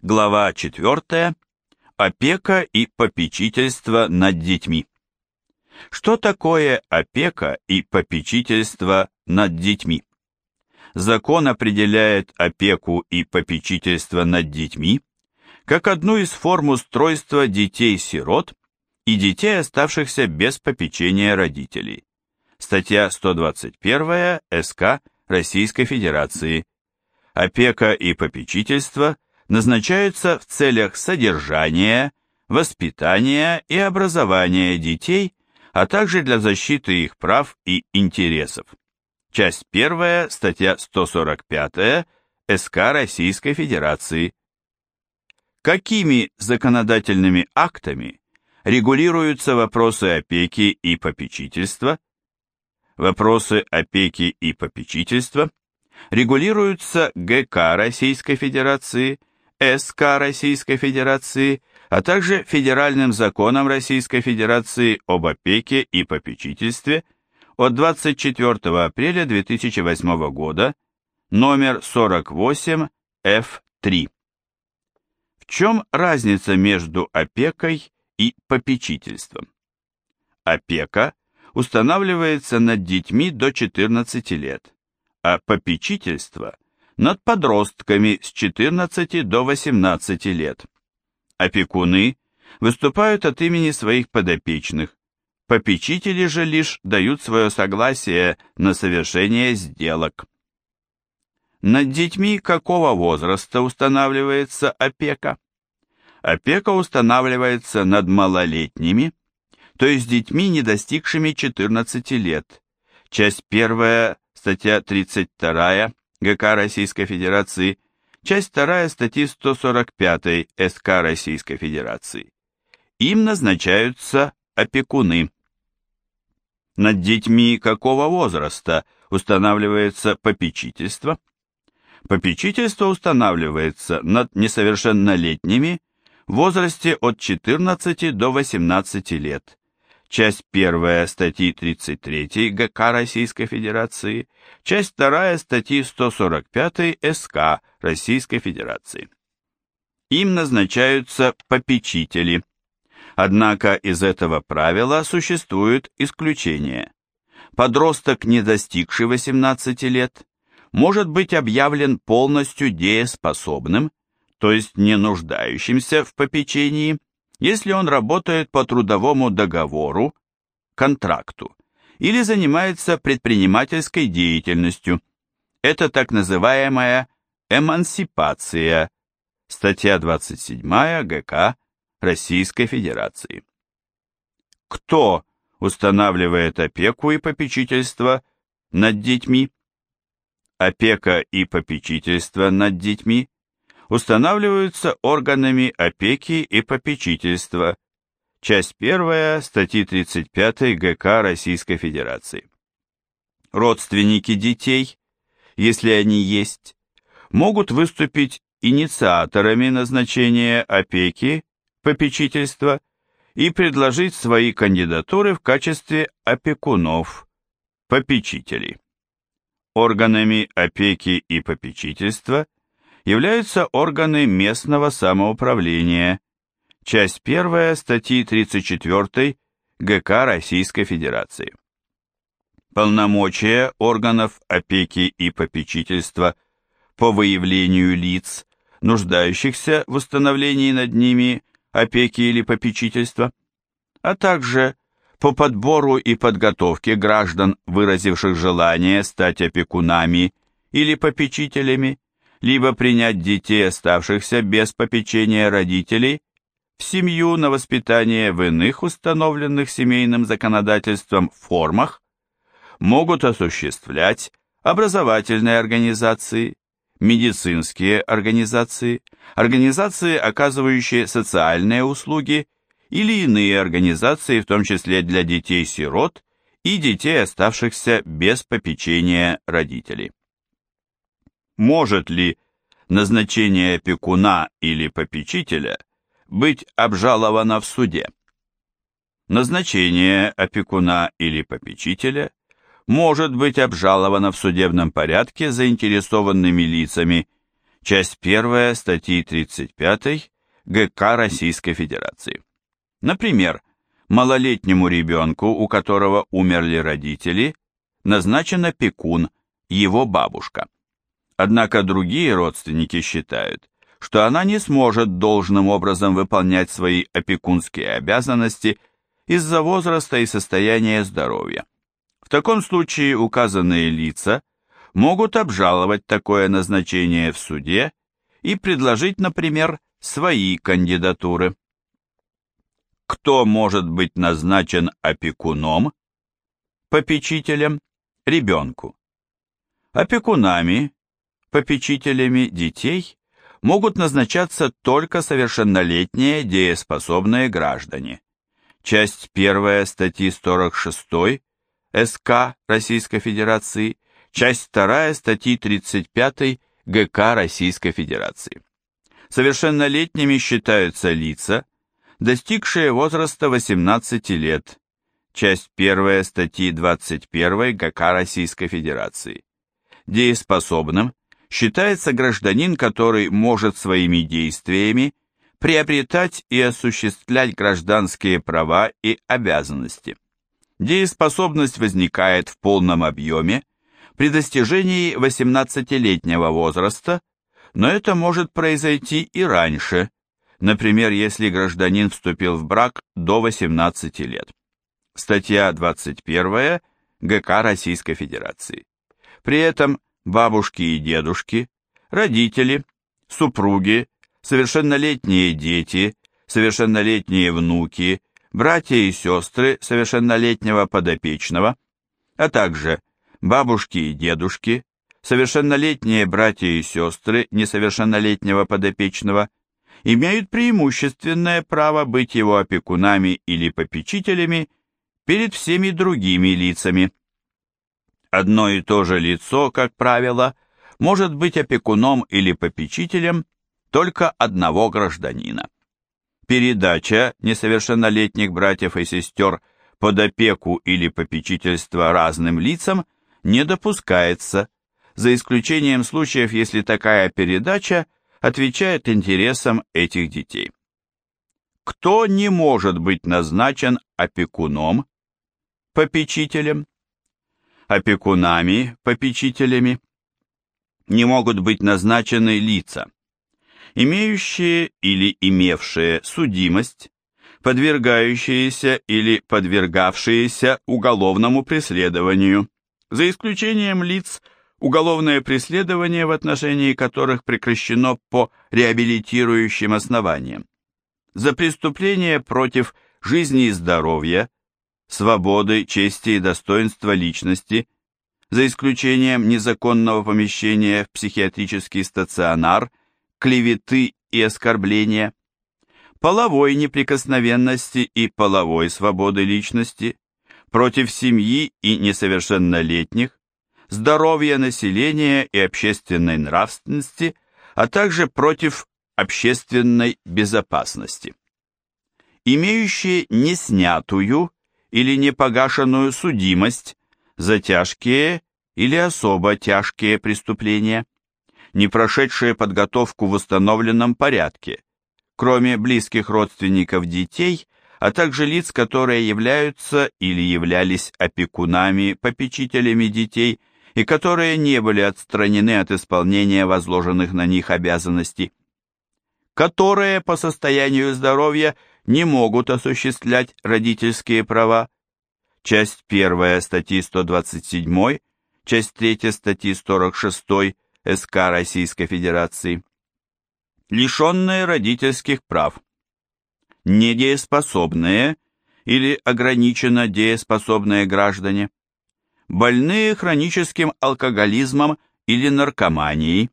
Глава 4. Опека и попечительство над детьми. Что такое опека и попечительство над детьми? Закон определяет опеку и попечительство над детьми как одну из форм устройства детей-сирот и детей, оставшихся без попечения родителей. Статья 121 СК Российской Федерации. Опека и попечительство – назначаются в целях содержания, воспитания и образования детей, а также для защиты их прав и интересов. Часть 1, статья 145 СК Российской Федерации. Какими законодательными актами регулируются вопросы опеки и попечительства? Вопросы опеки и попечительства регулируются ГК Российской Федерации, СК Российской Федерации, а также Федеральным законом Российской Федерации об опеке и попечительстве от 24 апреля 2008 года, номер 48 F3. В чем разница между опекой и попечительством? Опека устанавливается над детьми до 14 лет, а попечительство – над подростками с 14 до 18 лет. Опекуны выступают от имени своих подопечных, попечители же лишь дают свое согласие на совершение сделок. Над детьми какого возраста устанавливается опека? Опека устанавливается над малолетними, то есть детьми, не достигшими 14 лет. Часть 1, статья 32 ГК Российской Федерации, часть 2 статьи 145 СК Российской Федерации. Им назначаются опекуны. Над детьми какого возраста устанавливается попечительство? Попечительство устанавливается над несовершеннолетними в возрасте от 14 до 18 лет часть 1 статьи 33 ГК Российской Федерации, часть 2 статьи 145 СК Российской Федерации. Им назначаются попечители. Однако из этого правила существует исключение. Подросток, не достигший 18 лет, может быть объявлен полностью дееспособным, то есть не нуждающимся в попечении, если он работает по трудовому договору, контракту, или занимается предпринимательской деятельностью. Это так называемая эмансипация, статья 27 ГК Российской Федерации. Кто устанавливает опеку и попечительство над детьми? Опека и попечительство над детьми устанавливаются органами опеки и попечительства. Часть 1 статьи 35 ГК Российской Федерации. Родственники детей, если они есть, могут выступить инициаторами назначения опеки, попечительства и предложить свои кандидатуры в качестве опекунов, попечителей. Органами опеки и попечительства – являются органы местного самоуправления, часть 1 статьи 34 ГК Российской Федерации. Полномочия органов опеки и попечительства по выявлению лиц, нуждающихся в установлении над ними опеки или попечительства, а также по подбору и подготовке граждан, выразивших желание стать опекунами или попечителями, либо принять детей, оставшихся без попечения родителей, в семью на воспитание в иных установленных семейным законодательством формах, могут осуществлять образовательные организации, медицинские организации, организации, оказывающие социальные услуги, или иные организации, в том числе для детей-сирот и детей, оставшихся без попечения родителей может ли назначение опекуна или попечителя быть обжаловано в суде. Назначение опекуна или попечителя может быть обжаловано в судебном порядке заинтересованными лицами, часть 1 статьи 35 ГК Российской Федерации. Например, малолетнему ребенку, у которого умерли родители, назначен опекун, его бабушка. Однако другие родственники считают, что она не сможет должным образом выполнять свои опекунские обязанности из-за возраста и состояния здоровья. В таком случае указанные лица могут обжаловать такое назначение в суде и предложить, например, свои кандидатуры. Кто может быть назначен опекуном, попечителем, ребенку? Опекунами, попечителями детей могут назначаться только совершеннолетние дееспособные граждане. Часть 1 статьи 46 СК Российской Федерации, часть 2 статьи 35 ГК Российской Федерации. Совершеннолетними считаются лица, достигшие возраста 18 лет, часть 1 статьи 21 ГК Российской Федерации. Дееспособным считается гражданин, который может своими действиями приобретать и осуществлять гражданские права и обязанности. Дееспособность возникает в полном объеме при достижении 18-летнего возраста, но это может произойти и раньше, например, если гражданин вступил в брак до 18 лет. Статья 21 ГК Российской Федерации. При этом бабушки и дедушки, родители, супруги, совершеннолетние дети, совершеннолетние внуки, братья и сестры совершеннолетнего подопечного, а также бабушки и дедушки, совершеннолетние братья и сестры несовершеннолетнего подопечного имеют преимущественное право быть его опекунами или попечителями перед всеми другими лицами. Одно и то же лицо, как правило, может быть опекуном или попечителем только одного гражданина. Передача несовершеннолетних братьев и сестер под опеку или попечительство разным лицам не допускается, за исключением случаев, если такая передача отвечает интересам этих детей. Кто не может быть назначен опекуном, попечителем? Опекунами, попечителями не могут быть назначены лица, имеющие или имевшие судимость, подвергающиеся или подвергавшиеся уголовному преследованию, за исключением лиц, уголовное преследование в отношении которых прекращено по реабилитирующим основаниям. За преступление против жизни и здоровья, свободы, чести и достоинства личности, за исключением незаконного помещения в психиатрический стационар, клеветы и оскорбления, половой неприкосновенности и половой свободы личности, против семьи и несовершеннолетних, здоровья населения и общественной нравственности, а также против общественной безопасности. Имеющие неснятую или непогашенную судимость за тяжкие или особо тяжкие преступления, не прошедшие подготовку в установленном порядке, кроме близких родственников детей – а также лиц, которые являются или являлись опекунами, попечителями детей и которые не были отстранены от исполнения возложенных на них обязанностей, которые по состоянию здоровья не могут осуществлять родительские права, часть 1 статьи 127, часть 3 статьи 46 СК Российской Федерации, лишенные родительских прав, недееспособные или ограниченно дееспособные граждане, больные хроническим алкоголизмом или наркоманией,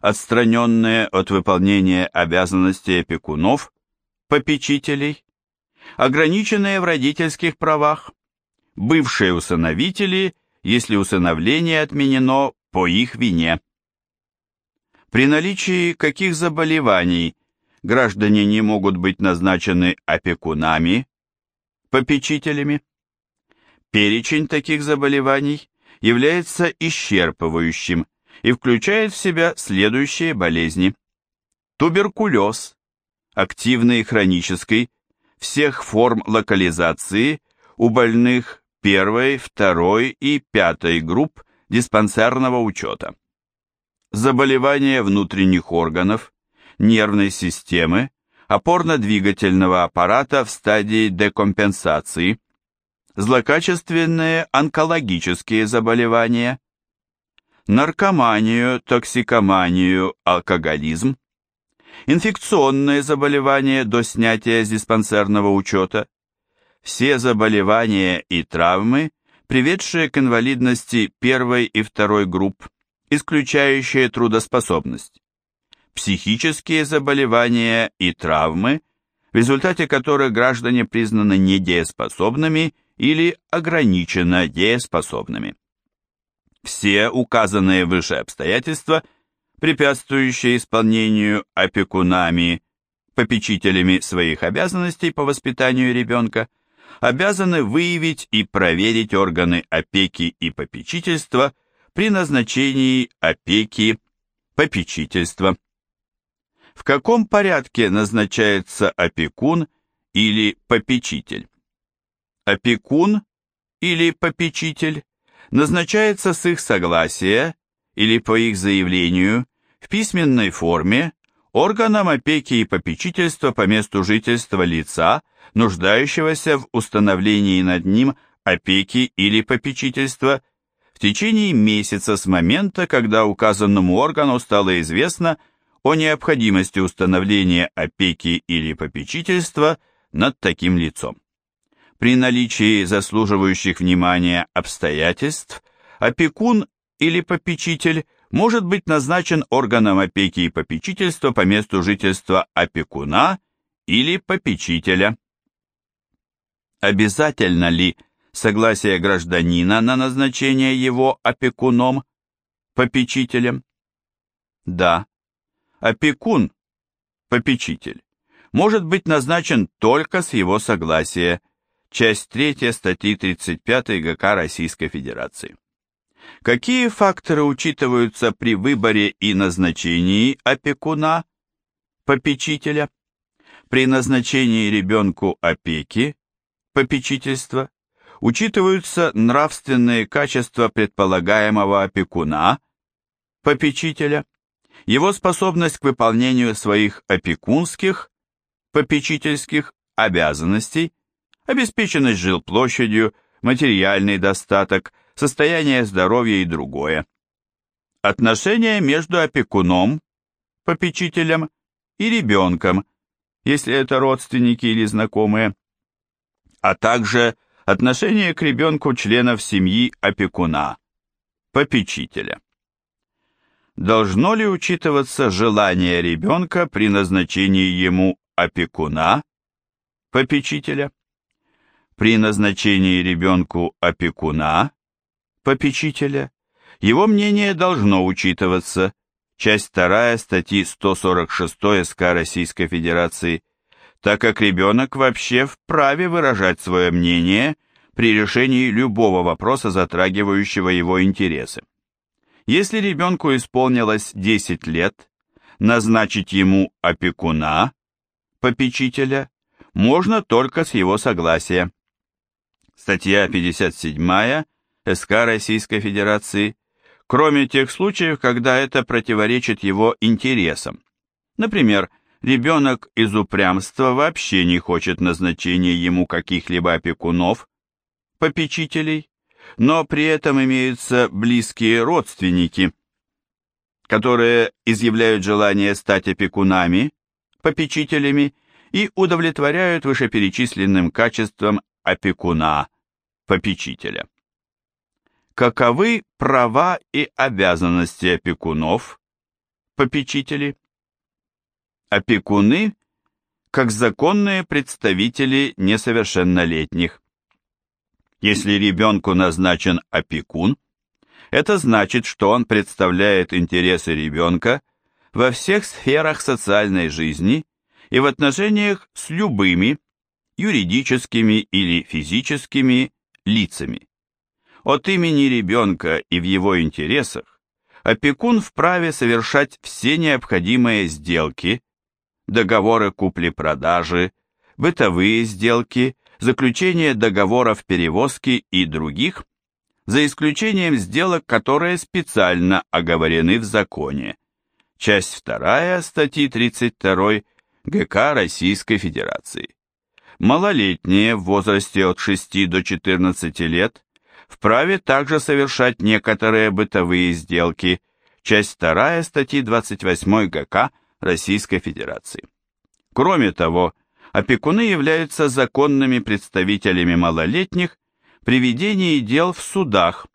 отстраненные от выполнения обязанностей опекунов, попечителей, ограниченные в родительских правах, бывшие усыновители, если усыновление отменено по их вине. При наличии каких заболеваний граждане не могут быть назначены опекунами, попечителями. Перечень таких заболеваний является исчерпывающим и включает в себя следующие болезни. Туберкулез, активный и хронический, всех форм локализации у больных первой, второй и пятой групп диспансерного учета. Заболевания внутренних органов, нервной системы, опорно-двигательного аппарата в стадии декомпенсации, злокачественные онкологические заболевания, наркоманию, токсикоманию, алкоголизм, инфекционные заболевания до снятия с диспансерного учета, все заболевания и травмы, приведшие к инвалидности первой и второй групп, исключающие трудоспособность, психические заболевания и травмы, в результате которых граждане признаны недееспособными или ограниченно дееспособными. Все указанные выше обстоятельства, препятствующие исполнению опекунами, попечителями своих обязанностей по воспитанию ребенка, обязаны выявить и проверить органы опеки и попечительства при назначении опеки, попечительства. В каком порядке назначается опекун или попечитель? опекун или попечитель назначается с их согласия или по их заявлению в письменной форме органом опеки и попечительства по месту жительства лица, нуждающегося в установлении над ним опеки или попечительства в течение месяца с момента, когда указанному органу стало известно о необходимости установления опеки или попечительства над таким лицом. При наличии заслуживающих внимания обстоятельств опекун или попечитель может быть назначен органом опеки и попечительства по месту жительства опекуна или попечителя. Обязательно ли согласие гражданина на назначение его опекуном, попечителем? Да. Опекун, попечитель, может быть назначен только с его согласия, часть 3 статьи 35 ГК Российской Федерации. Какие факторы учитываются при выборе и назначении опекуна, попечителя? При назначении ребенку опеки, попечительства, учитываются нравственные качества предполагаемого опекуна, попечителя, его способность к выполнению своих опекунских, попечительских обязанностей, обеспеченность жилплощадью, материальный достаток, состояние здоровья и другое. Отношения между опекуном, попечителем и ребенком, если это родственники или знакомые, а также отношение к ребенку членов семьи опекуна, попечителя. Должно ли учитываться желание ребенка при назначении ему опекуна, попечителя? При назначении ребенку опекуна, попечителя, его мнение должно учитываться. Часть 2 статьи 146 СК Российской Федерации, так как ребенок вообще вправе выражать свое мнение при решении любого вопроса, затрагивающего его интересы. Если ребенку исполнилось 10 лет, назначить ему опекуна, попечителя, можно только с его согласия. Статья 57 СК Российской Федерации, кроме тех случаев, когда это противоречит его интересам. Например, ребенок из упрямства вообще не хочет назначения ему каких-либо опекунов, попечителей, но при этом имеются близкие родственники, которые изъявляют желание стать опекунами, попечителями и удовлетворяют вышеперечисленным качествам опекуна, попечителя. Каковы права и обязанности опекунов, попечителей? Опекуны как законные представители несовершеннолетних. Если ребенку назначен опекун, это значит, что он представляет интересы ребенка во всех сферах социальной жизни и в отношениях с любыми, юридическими или физическими лицами. От имени ребенка и в его интересах опекун вправе совершать все необходимые сделки, договоры купли-продажи, бытовые сделки, заключение договоров перевозки и других, за исключением сделок, которые специально оговорены в законе. Часть 2 статьи 32 ГК Российской Федерации. Малолетние в возрасте от 6 до 14 лет вправе также совершать некоторые бытовые сделки, часть 2 статьи 28 ГК Российской Федерации. Кроме того, опекуны являются законными представителями малолетних при ведении дел в судах,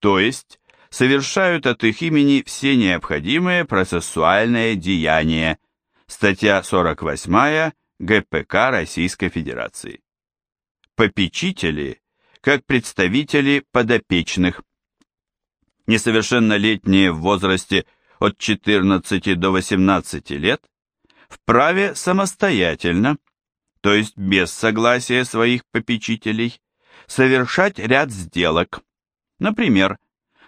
то есть совершают от их имени все необходимые процессуальные деяния, статья 48 ГПК Российской Федерации. Попечители, как представители подопечных. Несовершеннолетние в возрасте от 14 до 18 лет вправе самостоятельно, то есть без согласия своих попечителей, совершать ряд сделок, например,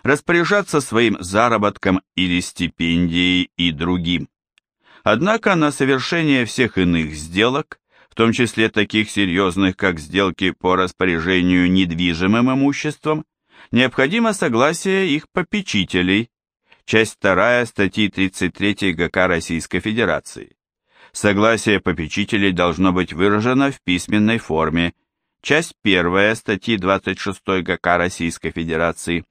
распоряжаться своим заработком или стипендией и другим. Однако на совершение всех иных сделок, в том числе таких серьезных, как сделки по распоряжению недвижимым имуществом, необходимо согласие их попечителей, часть 2 статьи 33 ГК Российской Федерации. Согласие попечителей должно быть выражено в письменной форме, часть 1 статьи 26 ГК Российской Федерации.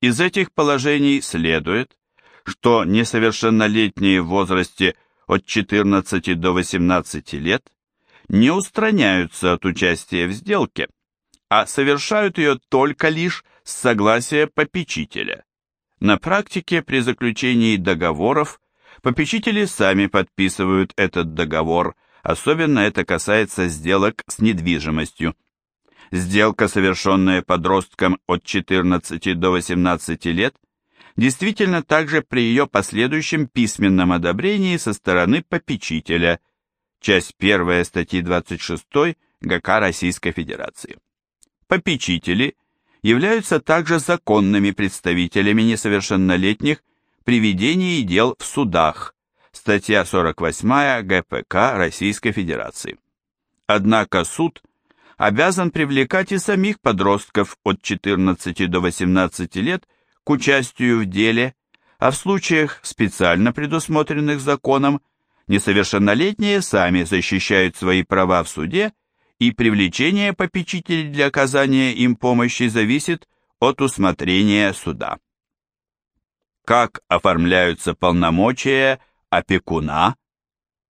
Из этих положений следует, что несовершеннолетние в возрасте от 14 до 18 лет не устраняются от участия в сделке, а совершают ее только лишь с согласия попечителя. На практике при заключении договоров попечители сами подписывают этот договор, особенно это касается сделок с недвижимостью. Сделка, совершенная подростком от 14 до 18 лет, действительно также при ее последующем письменном одобрении со стороны попечителя, часть 1 статьи 26 ГК Российской Федерации. Попечители являются также законными представителями несовершеннолетних при ведении дел в судах, статья 48 ГПК Российской Федерации. Однако суд обязан привлекать и самих подростков от 14 до 18 лет к участию в деле, а в случаях, специально предусмотренных законом, несовершеннолетние сами защищают свои права в суде, и привлечение попечителей для оказания им помощи зависит от усмотрения суда. Как оформляются полномочия опекуна,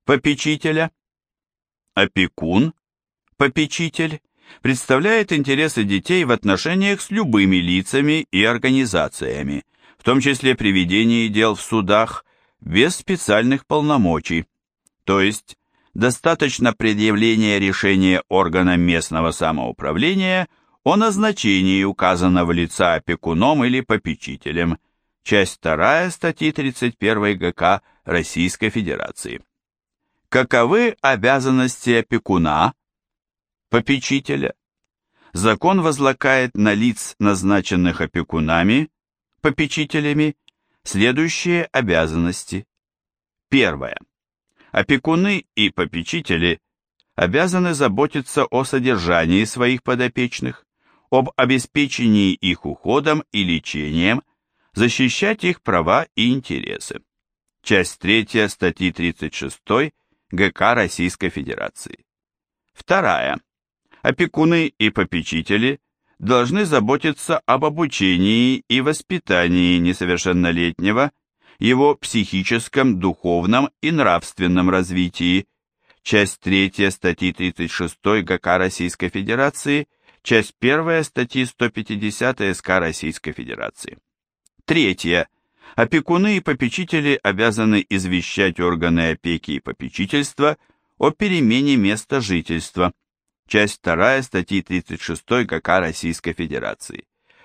попечителя? Опекун, попечитель, представляет интересы детей в отношениях с любыми лицами и организациями, в том числе при ведении дел в судах без специальных полномочий, то есть достаточно предъявления решения органа местного самоуправления о назначении указанного лица опекуном или попечителем, часть 2 статьи 31 ГК Российской Федерации. Каковы обязанности опекуна, попечителя. Закон возлагает на лиц, назначенных опекунами, попечителями, следующие обязанности. Первое. Опекуны и попечители обязаны заботиться о содержании своих подопечных, об обеспечении их уходом и лечением, защищать их права и интересы. Часть 3 статьи 36 ГК Российской Федерации. Вторая опекуны и попечители должны заботиться об обучении и воспитании несовершеннолетнего, его психическом, духовном и нравственном развитии, часть 3 статьи 36 ГК Российской Федерации, часть 1 статьи 150 СК Российской Федерации. Третье. Опекуны и попечители обязаны извещать органы опеки и попечительства о перемене места жительства, часть 2 статьи 36 КК Российской Федерации.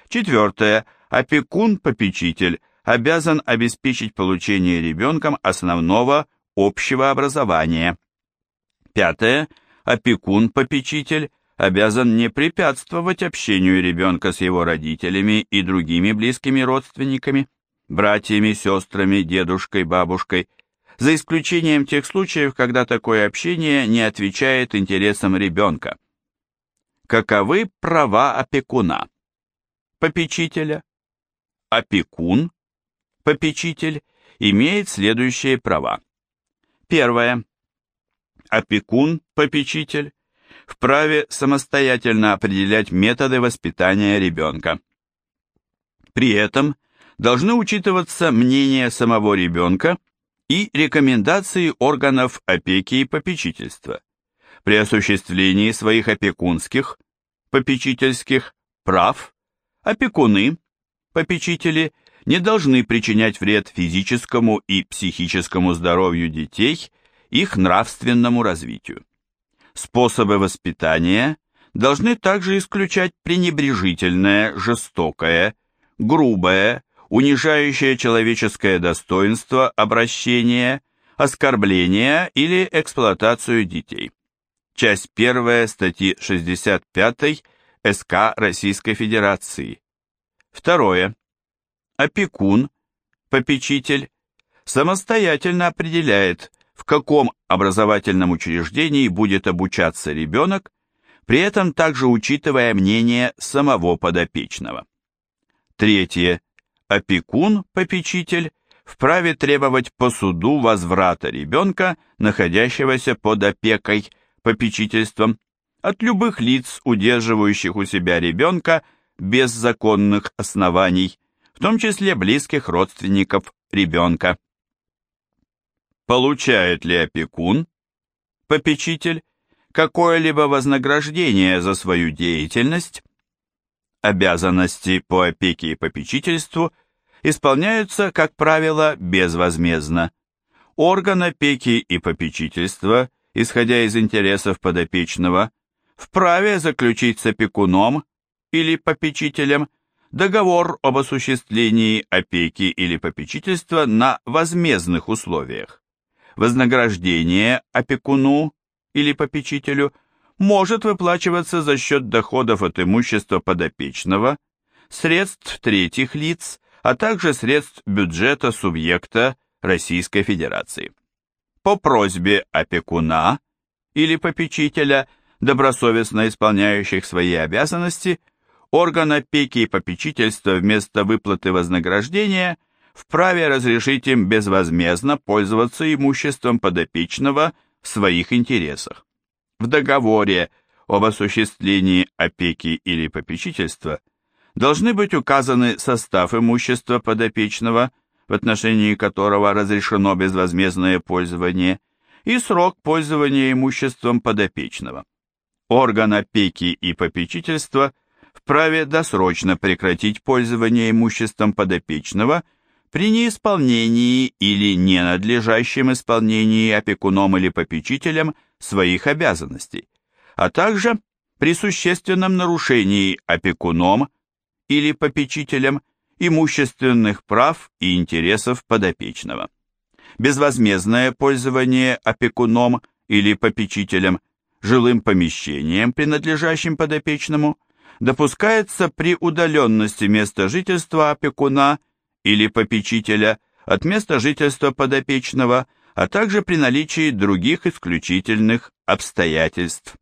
Четвертое. Опекун-попечитель обязан обеспечить получение ребенком основного общего образования. Пятое. Опекун-попечитель обязан не препятствовать общению ребенка с его родителями и другими близкими родственниками, братьями, сестрами, дедушкой, бабушкой, за исключением тех случаев, когда такое общение не отвечает интересам ребенка. Каковы права опекуна? Попечителя. Опекун, попечитель, имеет следующие права. Первое. Опекун, попечитель, вправе самостоятельно определять методы воспитания ребенка. При этом должны учитываться мнение самого ребенка и рекомендации органов опеки и попечительства. При осуществлении своих опекунских, попечительских прав опекуны, попечители не должны причинять вред физическому и психическому здоровью детей, их нравственному развитию. Способы воспитания должны также исключать пренебрежительное, жестокое, грубое, унижающее человеческое достоинство обращение, оскорбление или эксплуатацию детей. Часть 1 статьи 65 СК Российской Федерации. Второе. Опекун, попечитель, самостоятельно определяет, в каком образовательном учреждении будет обучаться ребенок, при этом также учитывая мнение самого подопечного. Третье. Опекун, попечитель, вправе требовать по суду возврата ребенка, находящегося под опекой, попечительством, от любых лиц, удерживающих у себя ребенка без законных оснований, в том числе близких родственников ребенка. Получает ли опекун, попечитель, какое-либо вознаграждение за свою деятельность? Обязанности по опеке и попечительству исполняются, как правило, безвозмездно. Орган опеки и попечительства, исходя из интересов подопечного, вправе заключить с опекуном или попечителем договор об осуществлении опеки или попечительства на возмездных условиях. Вознаграждение опекуну или попечителю может выплачиваться за счет доходов от имущества подопечного, средств третьих лиц, а также средств бюджета субъекта Российской Федерации. По просьбе опекуна или попечителя, добросовестно исполняющих свои обязанности, орган опеки и попечительства вместо выплаты вознаграждения вправе разрешить им безвозмездно пользоваться имуществом подопечного в своих интересах. В договоре об осуществлении опеки или попечительства должны быть указаны состав имущества подопечного, в отношении которого разрешено безвозмездное пользование, и срок пользования имуществом подопечного. Орган опеки и попечительства вправе досрочно прекратить пользование имуществом подопечного при неисполнении или ненадлежащем исполнении опекуном или попечителем своих обязанностей, а также при существенном нарушении опекуном или попечителем имущественных прав и интересов подопечного. Безвозмездное пользование опекуном или попечителем жилым помещением, принадлежащим подопечному, допускается при удаленности места жительства опекуна или попечителя от места жительства подопечного, а также при наличии других исключительных обстоятельств.